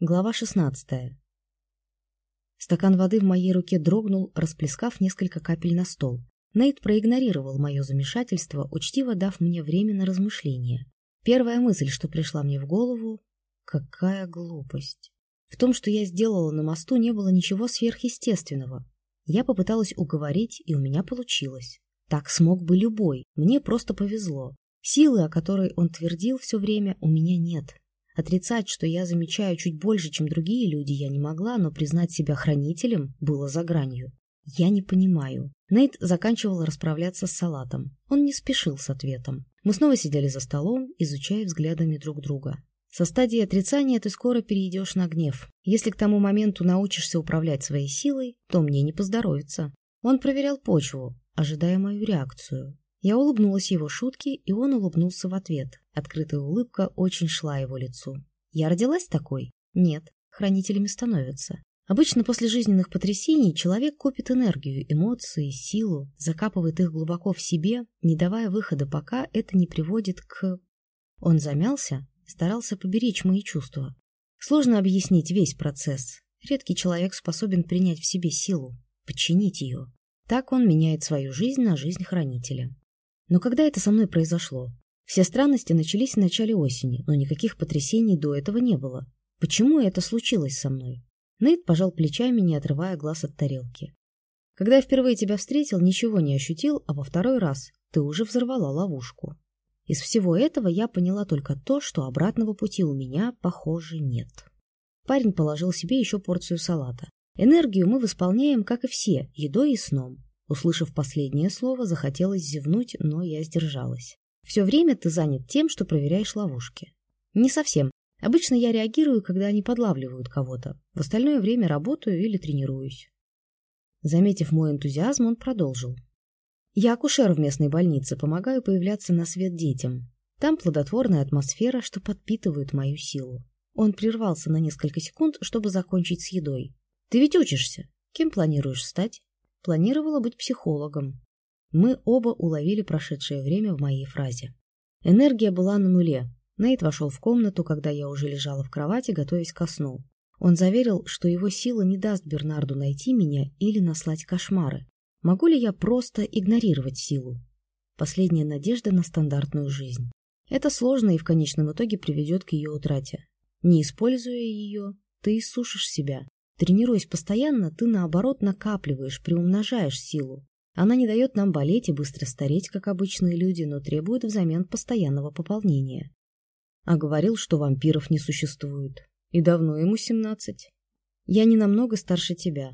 Глава 16. Стакан воды в моей руке дрогнул, расплескав несколько капель на стол. Нейт проигнорировал мое замешательство, учтиво дав мне время на размышление. Первая мысль, что пришла мне в голову — какая глупость. В том, что я сделала на мосту, не было ничего сверхъестественного. Я попыталась уговорить, и у меня получилось. Так смог бы любой, мне просто повезло. Силы, о которой он твердил все время, у меня нет. Отрицать, что я замечаю чуть больше, чем другие люди, я не могла, но признать себя хранителем было за гранью. Я не понимаю. Нейт заканчивал расправляться с салатом. Он не спешил с ответом. Мы снова сидели за столом, изучая взглядами друг друга. Со стадии отрицания ты скоро перейдешь на гнев. Если к тому моменту научишься управлять своей силой, то мне не поздоровится. Он проверял почву, ожидая мою реакцию. Я улыбнулась его шутке, и он улыбнулся в ответ. Открытая улыбка очень шла его лицу. Я родилась такой? Нет, хранителями становятся. Обычно после жизненных потрясений человек копит энергию, эмоции, силу, закапывает их глубоко в себе, не давая выхода, пока это не приводит к... Он замялся, старался поберечь мои чувства. Сложно объяснить весь процесс. Редкий человек способен принять в себе силу, подчинить ее. Так он меняет свою жизнь на жизнь хранителя. Но когда это со мной произошло? Все странности начались в начале осени, но никаких потрясений до этого не было. Почему это случилось со мной? Нейт пожал плечами, не отрывая глаз от тарелки. Когда я впервые тебя встретил, ничего не ощутил, а во второй раз ты уже взорвала ловушку. Из всего этого я поняла только то, что обратного пути у меня, похоже, нет. Парень положил себе еще порцию салата. Энергию мы восполняем, как и все, едой и сном. Услышав последнее слово, захотелось зевнуть, но я сдержалась. Все время ты занят тем, что проверяешь ловушки. Не совсем. Обычно я реагирую, когда они подлавливают кого-то. В остальное время работаю или тренируюсь. Заметив мой энтузиазм, он продолжил. Я акушер в местной больнице, помогаю появляться на свет детям. Там плодотворная атмосфера, что подпитывает мою силу. Он прервался на несколько секунд, чтобы закончить с едой. Ты ведь учишься. Кем планируешь стать? Планировала быть психологом. Мы оба уловили прошедшее время в моей фразе. Энергия была на нуле. Нейт вошел в комнату, когда я уже лежала в кровати, готовясь ко сну. Он заверил, что его сила не даст Бернарду найти меня или наслать кошмары. Могу ли я просто игнорировать силу? Последняя надежда на стандартную жизнь. Это сложно и в конечном итоге приведет к ее утрате. Не используя ее, ты иссушишь себя. Тренируясь постоянно, ты, наоборот, накапливаешь, приумножаешь силу. Она не дает нам болеть и быстро стареть, как обычные люди, но требует взамен постоянного пополнения. А говорил, что вампиров не существует. И давно ему семнадцать. Я не намного старше тебя.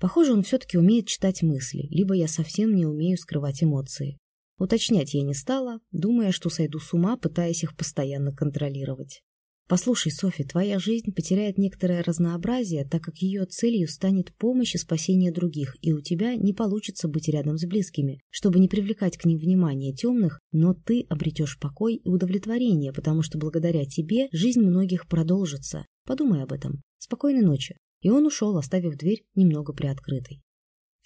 Похоже, он все-таки умеет читать мысли, либо я совсем не умею скрывать эмоции. Уточнять я не стала, думая, что сойду с ума, пытаясь их постоянно контролировать. Послушай, Софи, твоя жизнь потеряет некоторое разнообразие, так как ее целью станет помощь и спасение других, и у тебя не получится быть рядом с близкими, чтобы не привлекать к ним внимание темных, но ты обретешь покой и удовлетворение, потому что благодаря тебе жизнь многих продолжится. Подумай об этом. Спокойной ночи. И он ушел, оставив дверь немного приоткрытой.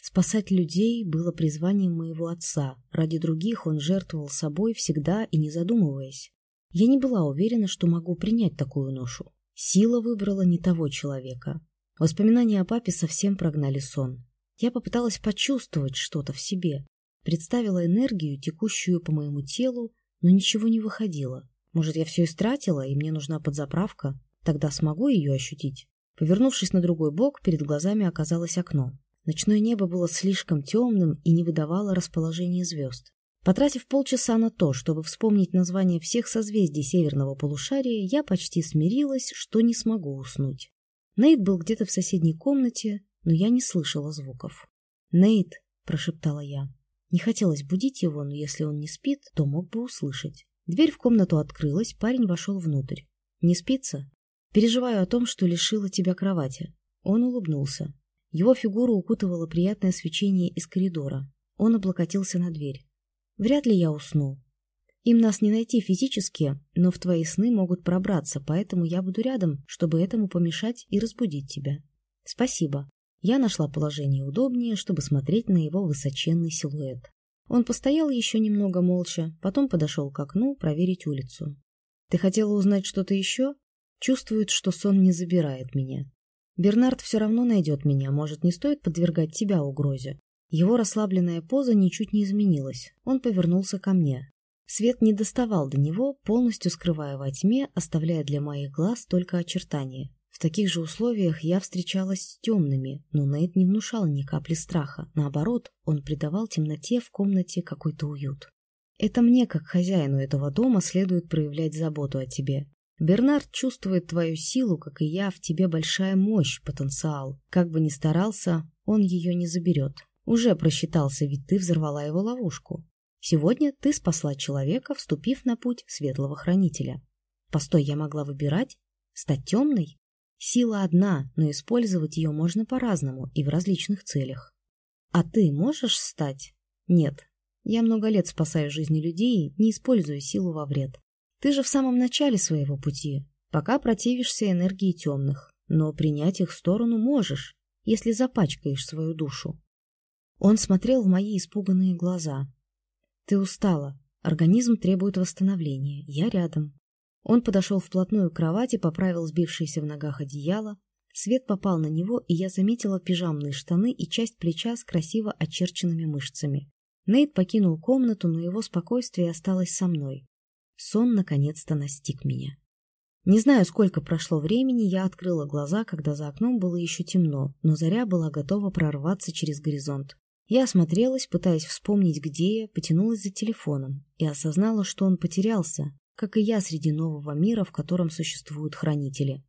Спасать людей было призванием моего отца. Ради других он жертвовал собой всегда и не задумываясь. Я не была уверена, что могу принять такую ношу. Сила выбрала не того человека. Воспоминания о папе совсем прогнали сон. Я попыталась почувствовать что-то в себе, представила энергию, текущую по моему телу, но ничего не выходило. Может, я все истратила, и мне нужна подзаправка? Тогда смогу ее ощутить? Повернувшись на другой бок, перед глазами оказалось окно. Ночное небо было слишком темным и не выдавало расположения звезд. Потратив полчаса на то, чтобы вспомнить название всех созвездий северного полушария, я почти смирилась, что не смогу уснуть. Нейт был где-то в соседней комнате, но я не слышала звуков. «Нейт», — прошептала я. Не хотелось будить его, но если он не спит, то мог бы услышать. Дверь в комнату открылась, парень вошел внутрь. «Не спится?» «Переживаю о том, что лишила тебя кровати». Он улыбнулся. Его фигуру укутывало приятное свечение из коридора. Он облокотился на дверь. Вряд ли я усну. Им нас не найти физически, но в твои сны могут пробраться, поэтому я буду рядом, чтобы этому помешать и разбудить тебя. Спасибо. Я нашла положение удобнее, чтобы смотреть на его высоченный силуэт. Он постоял еще немного молча, потом подошел к окну проверить улицу. Ты хотела узнать что-то еще? Чувствует, что сон не забирает меня. Бернард все равно найдет меня, может, не стоит подвергать тебя угрозе. Его расслабленная поза ничуть не изменилась. Он повернулся ко мне. Свет не доставал до него, полностью скрывая во тьме, оставляя для моих глаз только очертания. В таких же условиях я встречалась с темными, но Нейт не внушал ни капли страха. Наоборот, он придавал темноте в комнате какой-то уют. Это мне, как хозяину этого дома, следует проявлять заботу о тебе. Бернард чувствует твою силу, как и я, в тебе большая мощь, потенциал. Как бы ни старался, он ее не заберет. Уже просчитался, ведь ты взорвала его ловушку. Сегодня ты спасла человека, вступив на путь светлого хранителя. Постой, я могла выбирать? Стать темной? Сила одна, но использовать ее можно по-разному и в различных целях. А ты можешь стать? Нет. Я много лет спасаю жизни людей, не используя силу во вред. Ты же в самом начале своего пути, пока противишься энергии темных, но принять их сторону можешь, если запачкаешь свою душу. Он смотрел в мои испуганные глаза. «Ты устала. Организм требует восстановления. Я рядом». Он подошел вплотную к кровати, поправил сбившееся в ногах одеяло. Свет попал на него, и я заметила пижамные штаны и часть плеча с красиво очерченными мышцами. Нейт покинул комнату, но его спокойствие осталось со мной. Сон наконец-то настиг меня. Не знаю, сколько прошло времени, я открыла глаза, когда за окном было еще темно, но заря была готова прорваться через горизонт. Я осмотрелась, пытаясь вспомнить, где я, потянулась за телефоном и осознала, что он потерялся, как и я среди нового мира, в котором существуют хранители.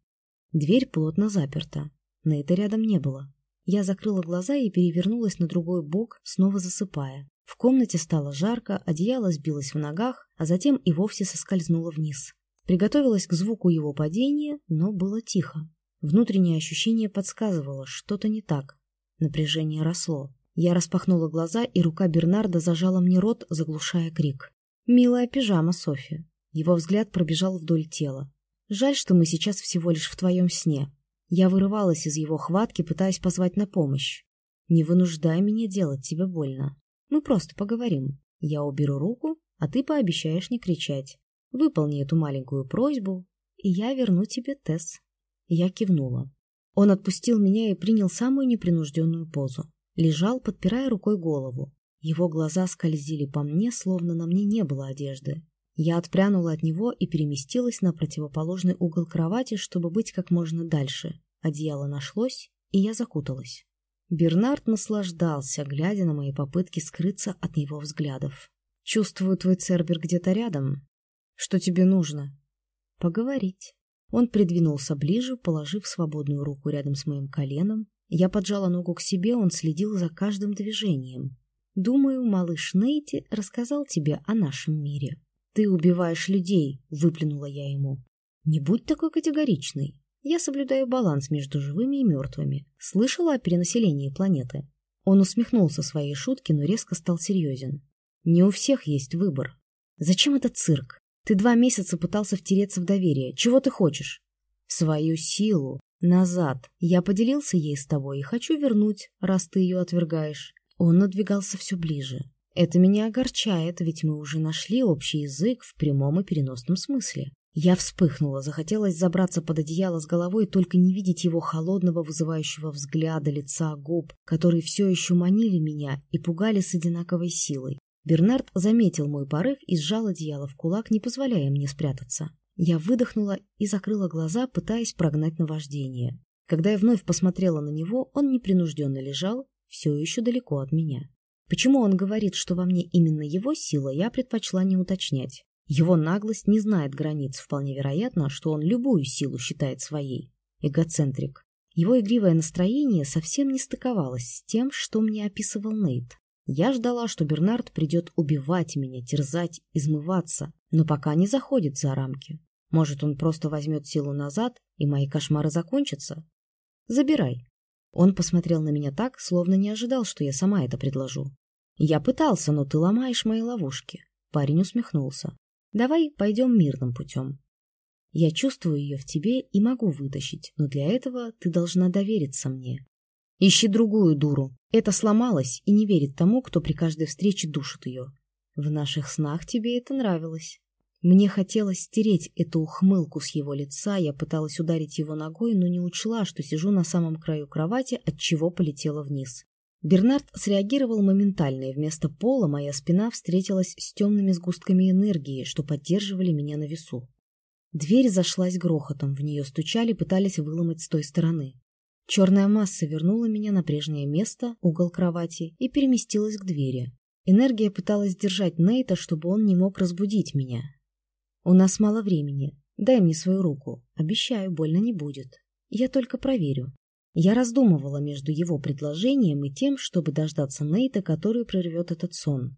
Дверь плотно заперта. На это рядом не было. Я закрыла глаза и перевернулась на другой бок, снова засыпая. В комнате стало жарко, одеяло сбилось в ногах, а затем и вовсе соскользнуло вниз. Приготовилась к звуку его падения, но было тихо. Внутреннее ощущение подсказывало, что-то не так. Напряжение росло. Я распахнула глаза, и рука Бернарда зажала мне рот, заглушая крик. «Милая пижама, Софи». Его взгляд пробежал вдоль тела. «Жаль, что мы сейчас всего лишь в твоем сне». Я вырывалась из его хватки, пытаясь позвать на помощь. «Не вынуждай меня делать тебе больно. Мы просто поговорим. Я уберу руку, а ты пообещаешь не кричать. Выполни эту маленькую просьбу, и я верну тебе Тесс». Я кивнула. Он отпустил меня и принял самую непринужденную позу. Лежал, подпирая рукой голову. Его глаза скользили по мне, словно на мне не было одежды. Я отпрянула от него и переместилась на противоположный угол кровати, чтобы быть как можно дальше. Одеяло нашлось, и я закуталась. Бернард наслаждался, глядя на мои попытки скрыться от его взглядов. «Чувствую, твой Цербер где-то рядом. Что тебе нужно?» «Поговорить». Он придвинулся ближе, положив свободную руку рядом с моим коленом, я поджала ногу к себе, он следил за каждым движением. «Думаю, малыш Нейти рассказал тебе о нашем мире. Ты убиваешь людей», — выплюнула я ему. «Не будь такой категоричной. Я соблюдаю баланс между живыми и мертвыми. Слышала о перенаселении планеты?» Он усмехнулся своей шутке, но резко стал серьезен. «Не у всех есть выбор. Зачем этот цирк? Ты два месяца пытался втереться в доверие. Чего ты хочешь?» «Свою силу», Назад. Я поделился ей с тобой и хочу вернуть, раз ты ее отвергаешь. Он надвигался все ближе. Это меня огорчает, ведь мы уже нашли общий язык в прямом и переносном смысле. Я вспыхнула, захотелось забраться под одеяло с головой, только не видеть его холодного вызывающего взгляда, лица, губ, которые все еще манили меня и пугали с одинаковой силой. Бернард заметил мой порыв и сжал одеяло в кулак, не позволяя мне спрятаться. Я выдохнула и закрыла глаза, пытаясь прогнать наваждение. Когда я вновь посмотрела на него, он непринужденно лежал, все еще далеко от меня. Почему он говорит, что во мне именно его сила, я предпочла не уточнять. Его наглость не знает границ, вполне вероятно, что он любую силу считает своей. Эгоцентрик. Его игривое настроение совсем не стыковалось с тем, что мне описывал Нейт. Я ждала, что Бернард придет убивать меня, терзать, измываться, но пока не заходит за рамки. Может, он просто возьмет силу назад, и мои кошмары закончатся? Забирай. Он посмотрел на меня так, словно не ожидал, что я сама это предложу. Я пытался, но ты ломаешь мои ловушки. Парень усмехнулся. Давай пойдем мирным путем. Я чувствую ее в тебе и могу вытащить, но для этого ты должна довериться мне. Ищи другую дуру. Это сломалось и не верит тому, кто при каждой встрече душит ее. В наших снах тебе это нравилось. Мне хотелось стереть эту ухмылку с его лица, я пыталась ударить его ногой, но не учла, что сижу на самом краю кровати, от чего полетела вниз. Бернард среагировал моментально, и вместо пола моя спина встретилась с темными сгустками энергии, что поддерживали меня на весу. Дверь зашлась грохотом, в нее стучали, пытались выломать с той стороны. Черная масса вернула меня на прежнее место, угол кровати, и переместилась к двери. Энергия пыталась держать Нейта, чтобы он не мог разбудить меня. «У нас мало времени. Дай мне свою руку. Обещаю, больно не будет. Я только проверю». Я раздумывала между его предложением и тем, чтобы дождаться Нейта, который прервет этот сон.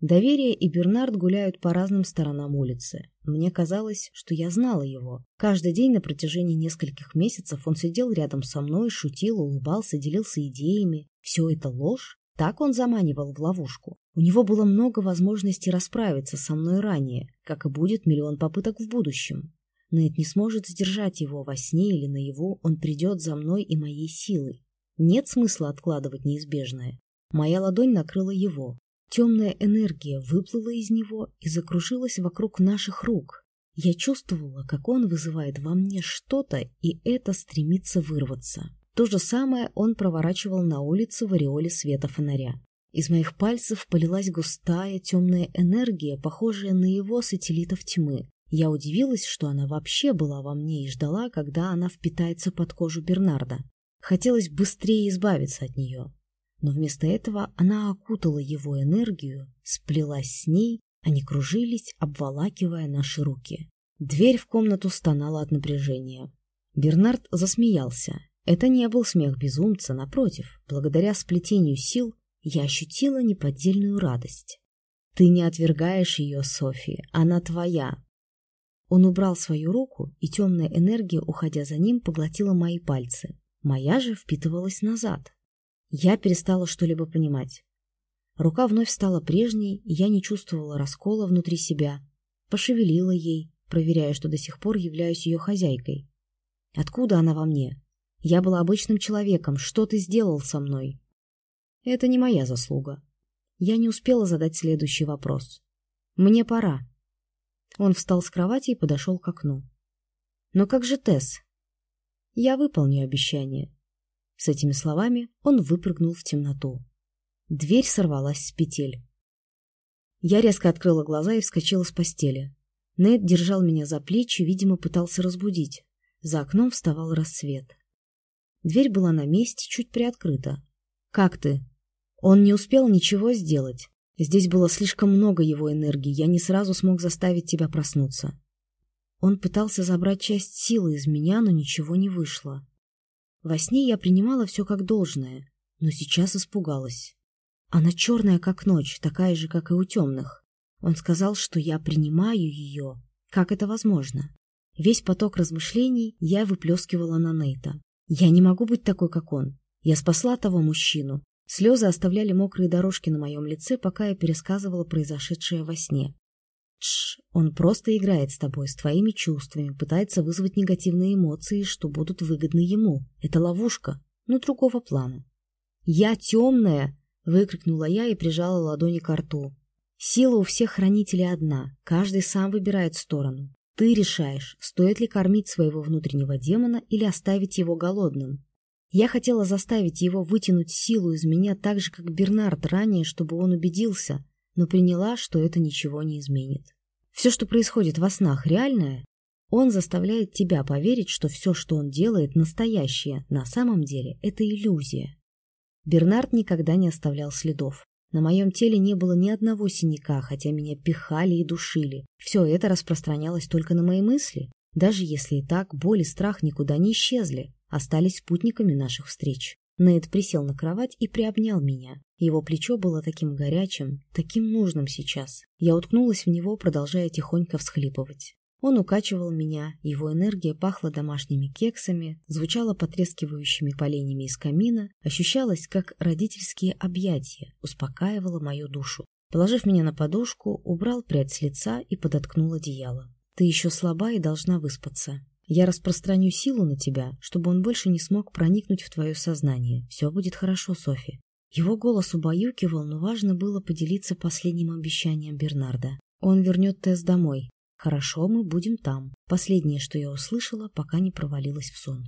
Доверие и Бернард гуляют по разным сторонам улицы. Мне казалось, что я знала его. Каждый день на протяжении нескольких месяцев он сидел рядом со мной, шутил, улыбался, делился идеями. Все это ложь? Так он заманивал в ловушку. У него было много возможностей расправиться со мной ранее, как и будет миллион попыток в будущем. Нейт не сможет сдержать его во сне или наяву, он придет за мной и моей силой. Нет смысла откладывать неизбежное. Моя ладонь накрыла его. Темная энергия выплыла из него и закружилась вокруг наших рук. Я чувствовала, как он вызывает во мне что-то, и это стремится вырваться. То же самое он проворачивал на улице в ореоле света фонаря. Из моих пальцев полилась густая темная энергия, похожая на его сателлитов тьмы. Я удивилась, что она вообще была во мне и ждала, когда она впитается под кожу Бернарда. Хотелось быстрее избавиться от нее. Но вместо этого она окутала его энергию, сплелась с ней, они кружились, обволакивая наши руки. Дверь в комнату стонала от напряжения. Бернард засмеялся. Это не был смех безумца, напротив, благодаря сплетению сил я ощутила неподдельную радость. «Ты не отвергаешь ее, София, она твоя, он убрал свою руку, и темная энергия, уходя за ним, поглотила мои пальцы. Моя же впитывалась назад. Я перестала что-либо понимать. Рука вновь стала прежней, и я не чувствовала раскола внутри себя. Пошевелила ей, проверяя, что до сих пор являюсь ее хозяйкой. Откуда она во мне? Я была обычным человеком. Что ты сделал со мной? Это не моя заслуга. Я не успела задать следующий вопрос. Мне пора. Он встал с кровати и подошел к окну. «Но как же Тесс?» «Я выполню обещание». С этими словами он выпрыгнул в темноту. Дверь сорвалась с петель. Я резко открыла глаза и вскочила с постели. Нед держал меня за плечи, видимо, пытался разбудить. За окном вставал рассвет. Дверь была на месте, чуть приоткрыта. «Как ты?» Он не успел ничего сделать. Здесь было слишком много его энергии, я не сразу смог заставить тебя проснуться. Он пытался забрать часть силы из меня, но ничего не вышло. Во сне я принимала все как должное, но сейчас испугалась. Она черная, как ночь, такая же, как и у темных. Он сказал, что я принимаю ее. Как это возможно? Весь поток размышлений я выплескивала на Нейта. Я не могу быть такой, как он. Я спасла того мужчину. Слезы оставляли мокрые дорожки на моем лице, пока я пересказывала произошедшее во сне. Тш, он просто играет с тобой, с твоими чувствами, пытается вызвать негативные эмоции, что будут выгодны ему. Это ловушка, но другого плана. «Я темная!» — выкрикнула я и прижала ладони к рту. «Сила у всех хранителей одна, каждый сам выбирает сторону. Ты решаешь, стоит ли кормить своего внутреннего демона или оставить его голодным. Я хотела заставить его вытянуть силу из меня так же, как Бернард ранее, чтобы он убедился, но приняла, что это ничего не изменит. Все, что происходит во снах, реальное. Он заставляет тебя поверить, что все, что он делает, настоящее. На самом деле это иллюзия. Бернард никогда не оставлял следов. На моем теле не было ни одного синяка, хотя меня пихали и душили. Все это распространялось только на мои мысли. Даже если и так, боль и страх никуда не исчезли остались спутниками наших встреч. Нейт присел на кровать и приобнял меня. Его плечо было таким горячим, таким нужным сейчас. Я уткнулась в него, продолжая тихонько всхлипывать. Он укачивал меня, его энергия пахла домашними кексами, звучала потрескивающими поленьями из камина, ощущалась как родительские объятия, успокаивала мою душу. Положив меня на подушку, убрал прядь с лица и подоткнул одеяло. «Ты еще слаба и должна выспаться. Я распространю силу на тебя, чтобы он больше не смог проникнуть в твое сознание. Все будет хорошо, Софи. Его голос убаюкивал, но важно было поделиться последним обещанием Бернарда. Он вернет Тесс домой. «Хорошо, мы будем там». Последнее, что я услышала, пока не провалилась в сон.